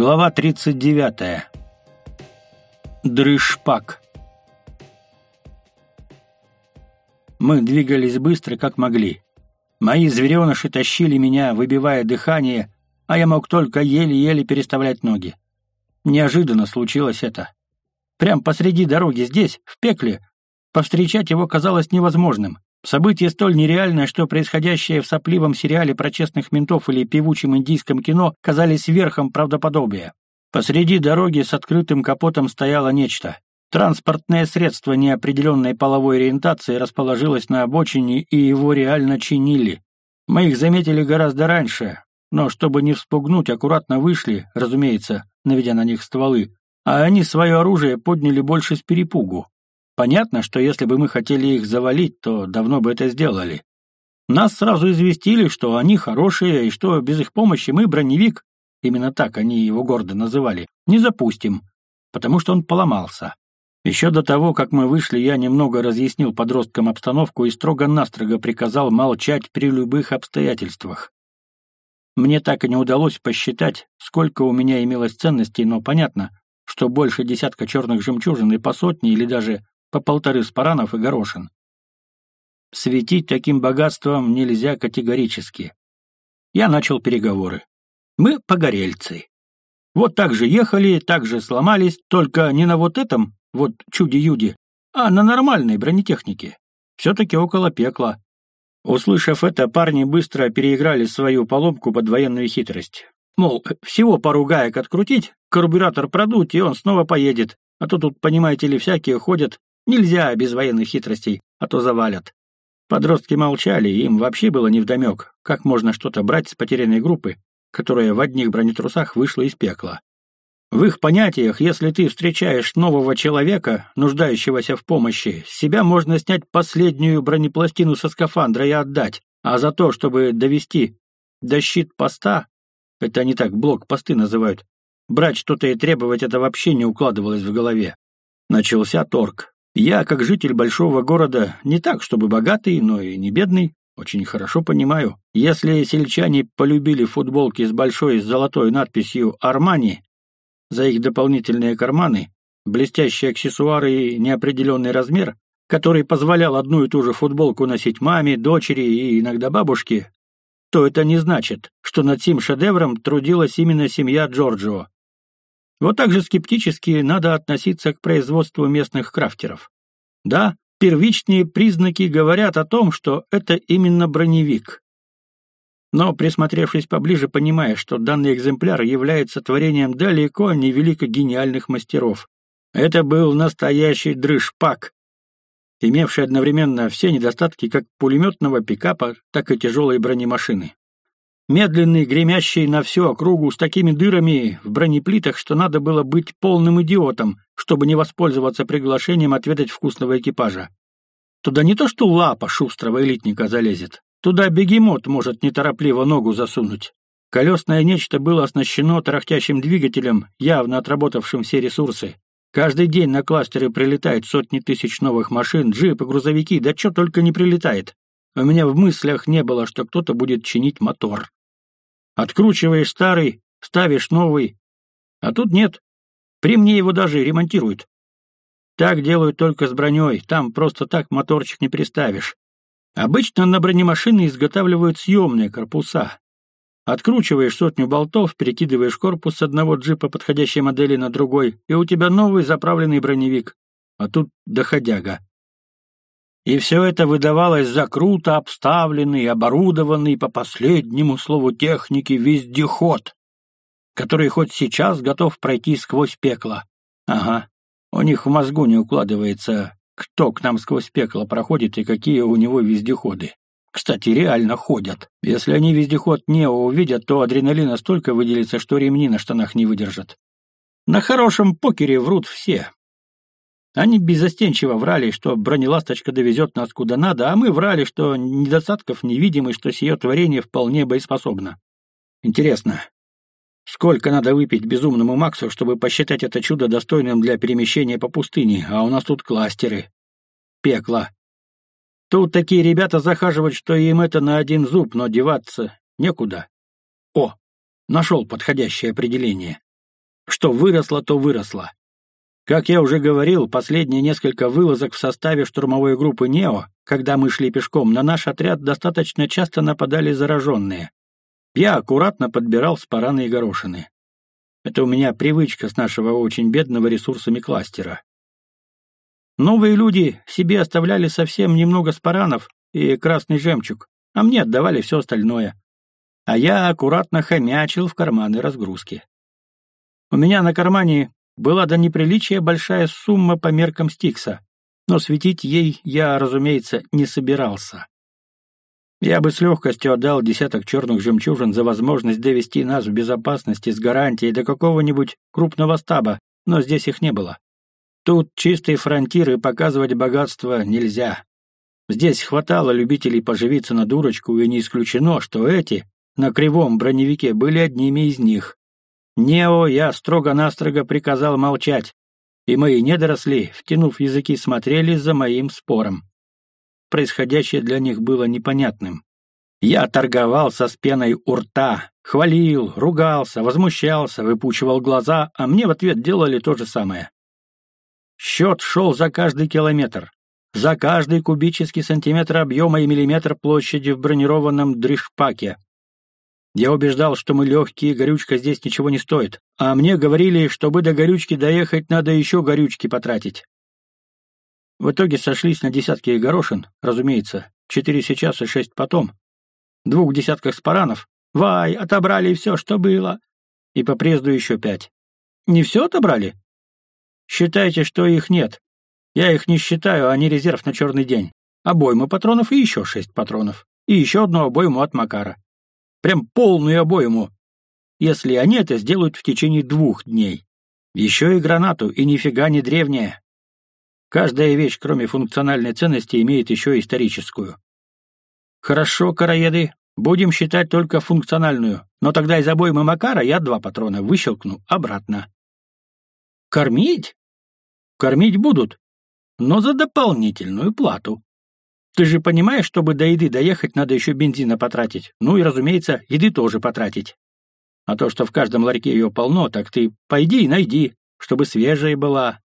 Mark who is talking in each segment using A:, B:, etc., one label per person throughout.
A: Глава 39. Дрышпак. Мы двигались быстро, как могли. Мои звереныши тащили меня, выбивая дыхание, а я мог только еле-еле переставлять ноги. Неожиданно случилось это. Прям посреди дороги здесь, в пекле, повстречать его казалось невозможным. Событие столь нереальное, что происходящее в сопливом сериале про честных ментов или певучем индийском кино казались верхом правдоподобия. Посреди дороги с открытым капотом стояло нечто. Транспортное средство неопределенной половой ориентации расположилось на обочине, и его реально чинили. Мы их заметили гораздо раньше, но чтобы не вспугнуть, аккуратно вышли, разумеется, наведя на них стволы, а они свое оружие подняли больше с перепугу. Понятно, что если бы мы хотели их завалить, то давно бы это сделали. Нас сразу известили, что они хорошие, и что без их помощи мы броневик, именно так они его гордо называли, не запустим, потому что он поломался. Еще до того, как мы вышли, я немного разъяснил подросткам обстановку и строго-настрого приказал молчать при любых обстоятельствах. Мне так и не удалось посчитать, сколько у меня имелось ценностей, но понятно, что больше десятка черных жемчужин и по сотне или даже по полторы спаранов и горошин. Светить таким богатством нельзя категорически. Я начал переговоры. Мы погорельцы. Вот так же ехали, так же сломались, только не на вот этом, вот чуде-юде, а на нормальной бронетехнике. Все-таки около пекла. Услышав это, парни быстро переиграли свою поломку под военную хитрость. Мол, всего пару гаек открутить, карбюратор продуть, и он снова поедет. А то тут, понимаете ли, всякие ходят, Нельзя без военных хитростей, а то завалят. Подростки молчали, им вообще было невдомек, как можно что-то брать с потерянной группы, которая в одних бронетрусах вышла из пекла. В их понятиях, если ты встречаешь нового человека, нуждающегося в помощи, с себя можно снять последнюю бронепластину со скафандра и отдать, а за то, чтобы довести до щит-поста, это они так блок-посты называют, брать что-то и требовать это вообще не укладывалось в голове. Начался торг. Я, как житель большого города, не так, чтобы богатый, но и не бедный, очень хорошо понимаю. Если сельчане полюбили футболки с большой золотой надписью «Армани», за их дополнительные карманы, блестящие аксессуары и неопределенный размер, который позволял одну и ту же футболку носить маме, дочери и иногда бабушке, то это не значит, что над сим шедевром трудилась именно семья Джорджио. Вот так же скептически надо относиться к производству местных крафтеров. Да, первичные признаки говорят о том, что это именно броневик. Но, присмотревшись поближе, понимаешь, что данный экземпляр является творением далеко не великогениальных мастеров. Это был настоящий дрыжпак, имевший одновременно все недостатки как пулеметного пикапа, так и тяжелой бронемашины. Медленный, гремящий на всю округу, с такими дырами в бронеплитах, что надо было быть полным идиотом, чтобы не воспользоваться приглашением отведать вкусного экипажа. Туда не то что лапа шустрого элитника залезет, туда бегемот может неторопливо ногу засунуть. Колесное нечто было оснащено тарахтящим двигателем, явно отработавшим все ресурсы. Каждый день на кластеры прилетает сотни тысяч новых машин, джипы, грузовики, да что только не прилетает. У меня в мыслях не было, что кто-то будет чинить мотор. Откручиваешь старый, ставишь новый. А тут нет. При мне его даже ремонтируют. Так делают только с броней, там просто так моторчик не приставишь. Обычно на бронемашины изготавливают съемные корпуса. Откручиваешь сотню болтов, перекидываешь корпус с одного джипа подходящей модели на другой, и у тебя новый заправленный броневик. А тут доходяга. И все это выдавалось за круто обставленный, оборудованный по последнему слову техники вездеход, который хоть сейчас готов пройти сквозь пекло. Ага, у них в мозгу не укладывается, кто к нам сквозь пекло проходит и какие у него вездеходы. Кстати, реально ходят. Если они вездеход не увидят, то адреналина столько выделится, что ремни на штанах не выдержат. На хорошем покере врут все. Они беззастенчиво врали, что бронеласточка довезет нас куда надо, а мы врали, что недостатков не видим и что сие творение вполне боеспособно. Интересно, сколько надо выпить безумному Максу, чтобы посчитать это чудо достойным для перемещения по пустыне, а у нас тут кластеры. Пекло. Тут такие ребята захаживают, что им это на один зуб, но деваться некуда. О, нашел подходящее определение. Что выросло, то выросло. Как я уже говорил, последние несколько вылазок в составе штурмовой группы «Нео», когда мы шли пешком, на наш отряд достаточно часто нападали зараженные. Я аккуратно подбирал спаранные горошины. Это у меня привычка с нашего очень бедного ресурсами кластера. Новые люди себе оставляли совсем немного спаранов и красный жемчуг, а мне отдавали все остальное. А я аккуратно хомячил в карманы разгрузки. У меня на кармане была до неприличия большая сумма по меркам Стикса, но светить ей я, разумеется, не собирался. Я бы с легкостью отдал десяток черных жемчужин за возможность довести нас в безопасности с гарантией до какого-нибудь крупного стаба, но здесь их не было. Тут чистые фронтиры показывать богатство нельзя. Здесь хватало любителей поживиться на дурочку, и не исключено, что эти, на кривом броневике, были одними из них. Нео я строго-настрого приказал молчать, и мои недоросли, втянув языки, смотрели за моим спором происходящее для них было непонятным. Я торговался с пеной у рта, хвалил, ругался, возмущался, выпучивал глаза, а мне в ответ делали то же самое. Счет шел за каждый километр, за каждый кубический сантиметр объема и миллиметр площади в бронированном дришпаке. Я убеждал, что мы легкие, горючка здесь ничего не стоит, а мне говорили, чтобы до горючки доехать, надо еще горючки потратить. В итоге сошлись на десятки горошин, разумеется, четыре сейчас и шесть потом. Двух десятках спаранов. Вай, отобрали все, что было. И по приезду еще пять. Не все отобрали? Считайте, что их нет. Я их не считаю, они резерв на черный день. Обойму патронов и еще шесть патронов. И еще одну обойму от Макара. Прям полную обойму. Если они это сделают в течение двух дней. Еще и гранату, и нифига не древняя. Каждая вещь, кроме функциональной ценности, имеет еще историческую. Хорошо, караеды, будем считать только функциональную, но тогда из обоймы Макара я два патрона выщелкну обратно. Кормить? Кормить будут, но за дополнительную плату. Ты же понимаешь, чтобы до еды доехать, надо еще бензина потратить. Ну и, разумеется, еды тоже потратить. А то, что в каждом ларьке ее полно, так ты пойди и найди, чтобы свежая была,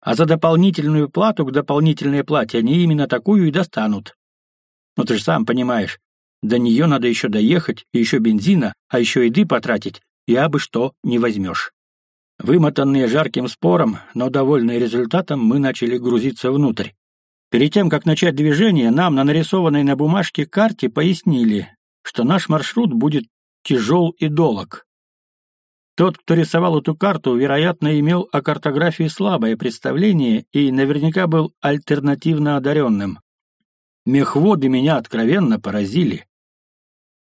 A: а за дополнительную плату к дополнительной плате они именно такую и достанут. Но ты же сам понимаешь, до нее надо еще доехать, и еще бензина, а еще еды потратить, и абы что не возьмешь. Вымотанные жарким спором, но довольные результатом, мы начали грузиться внутрь. Перед тем, как начать движение, нам на нарисованной на бумажке карте пояснили, что наш маршрут будет тяжел и долог. Тот, кто рисовал эту карту, вероятно, имел о картографии слабое представление и наверняка был альтернативно одаренным. Мехводы меня откровенно поразили.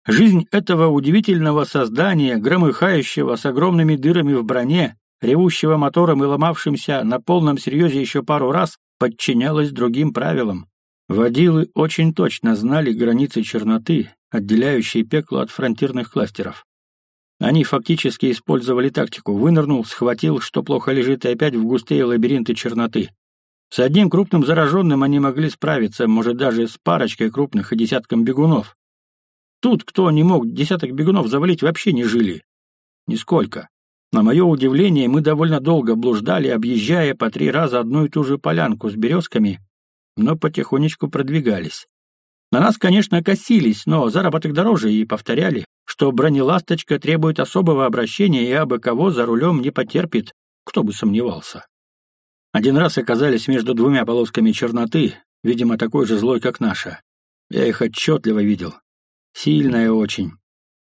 A: Жизнь этого удивительного создания, громыхающего с огромными дырами в броне, ревущего мотором и ломавшимся на полном серьезе еще пару раз, подчинялась другим правилам. Водилы очень точно знали границы черноты, отделяющие пекло от фронтирных кластеров. Они фактически использовали тактику. Вынырнул, схватил, что плохо лежит, и опять в густые лабиринты черноты. С одним крупным зараженным они могли справиться, может, даже с парочкой крупных и десятком бегунов. Тут, кто не мог десяток бегунов завалить, вообще не жили. Нисколько. На мое удивление, мы довольно долго блуждали, объезжая по три раза одну и ту же полянку с березками, но потихонечку продвигались. На нас, конечно, косились, но заработок дороже и повторяли, что бронеласточка требует особого обращения и абы кого за рулем не потерпит, кто бы сомневался. Один раз оказались между двумя полосками черноты, видимо, такой же злой, как наша. Я их отчетливо видел. Сильная очень.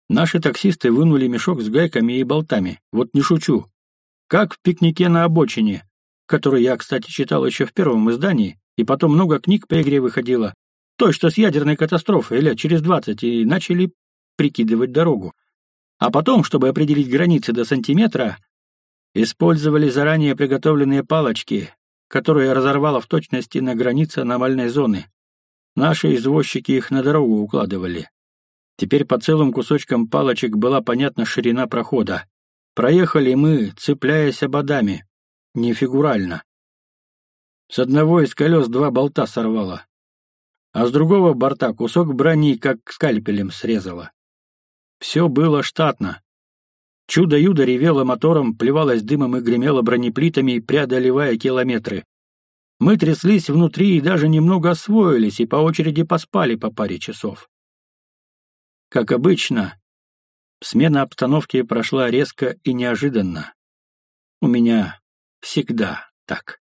A: Наши таксисты вынули мешок с гайками и болтами. Вот не шучу. Как в пикнике на обочине, который я, кстати, читал еще в первом издании, и потом много книг по игре выходило, той, что с ядерной катастрофой лет через двадцать, и начали прикидывать дорогу. А потом, чтобы определить границы до сантиметра, использовали заранее приготовленные палочки, которые разорвало в точности на границе аномальной зоны. Наши извозчики их на дорогу укладывали. Теперь по целым кусочкам палочек была понятна ширина прохода. Проехали мы, цепляясь ободами, не фигурально. С одного из колес два болта сорвало а с другого борта кусок брони как скальпелем срезало. Все было штатно. Чудо-юдо ревело мотором, плевалось дымом и гремело бронеплитами, преодолевая километры. Мы тряслись внутри и даже немного освоились, и по очереди поспали по паре часов. Как обычно, смена обстановки прошла резко и неожиданно. У меня всегда так.